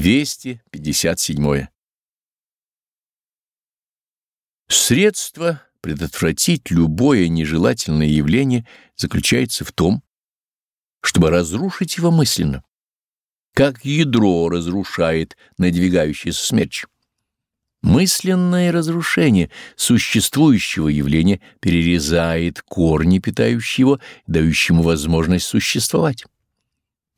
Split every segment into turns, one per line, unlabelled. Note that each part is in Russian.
257. Средство предотвратить любое нежелательное явление заключается в том, чтобы разрушить его мысленно, как ядро разрушает надвигающийся смерч. Мысленное разрушение существующего явления перерезает корни, питающие его, дающему возможность существовать.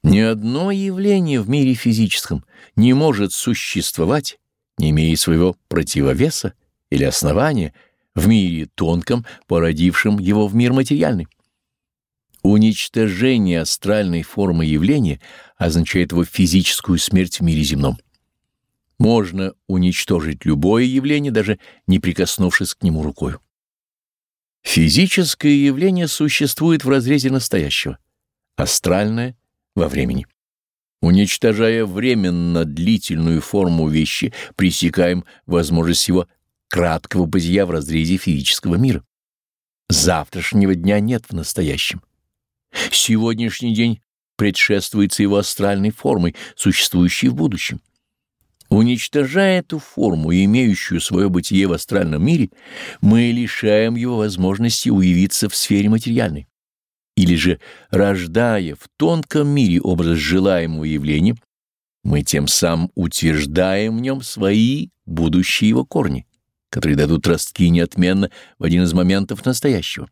Ни одно явление в мире физическом не может существовать, не имея своего противовеса или основания в мире тонком, породившем его в мир материальный. Уничтожение астральной формы явления означает его физическую смерть в мире земном. Можно уничтожить любое явление, даже не прикоснувшись к нему рукой. Физическое явление существует в разрезе настоящего, астральное во времени. Уничтожая временно длительную форму вещи, пресекаем возможность его краткого бытия в разрезе физического мира. Завтрашнего дня нет в настоящем. Сегодняшний день предшествуется его астральной формой, существующей в будущем. Уничтожая эту форму, имеющую свое бытие в астральном мире, мы лишаем его возможности уявиться в сфере материальной или же рождая в тонком мире образ желаемого явления, мы тем самым утверждаем в нем свои будущие его корни, которые дадут ростки неотменно в один из моментов настоящего.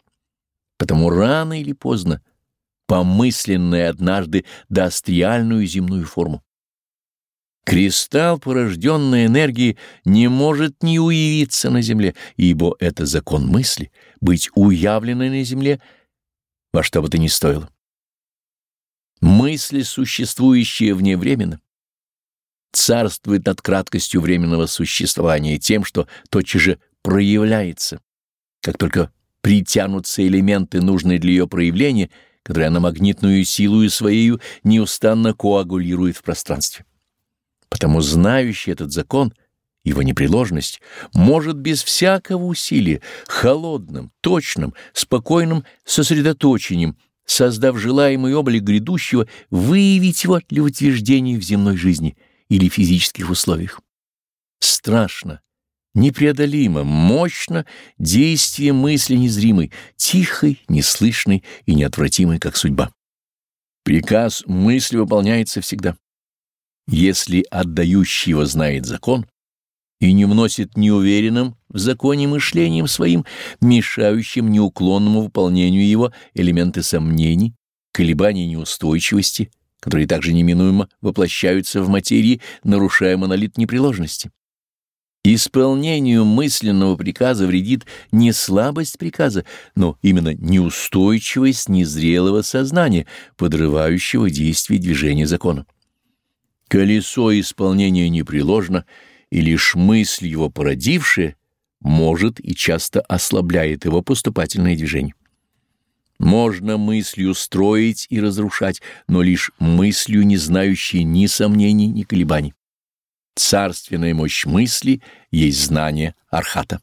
Потому рано или поздно помысленное однажды даст реальную земную форму. Кристалл, порожденный энергией, не может не уявиться на Земле, ибо это закон мысли, быть уявленной на Земле — во что бы то ни стоило. Мысли, существующие вневременно, царствуют над краткостью временного существования тем, что тотчас же проявляется, как только притянутся элементы, нужные для ее проявления, которые она магнитную силу своею неустанно коагулирует в пространстве. Потому знающий этот закон — его непреложность может без всякого усилия, холодным, точным, спокойным сосредоточением, создав желаемый облик грядущего, выявить его для утверждения в земной жизни или физических условиях. Страшно, непреодолимо, мощно действие мысли незримой, тихой, неслышной и неотвратимой, как судьба. Приказ мысли выполняется всегда. Если отдающий его знает закон, и не вносит неуверенным в законе мышлением своим, мешающим неуклонному выполнению его элементы сомнений, колебаний неустойчивости, которые также неминуемо воплощаются в материи, нарушая монолит непреложности. Исполнению мысленного приказа вредит не слабость приказа, но именно неустойчивость незрелого сознания, подрывающего действие движения закона. Колесо исполнения непреложно — и лишь мысль его породившая может и часто ослабляет его поступательное движение. Можно мыслью строить и разрушать, но лишь мыслью, не знающей ни сомнений, ни колебаний. Царственная мощь мысли есть знание Архата.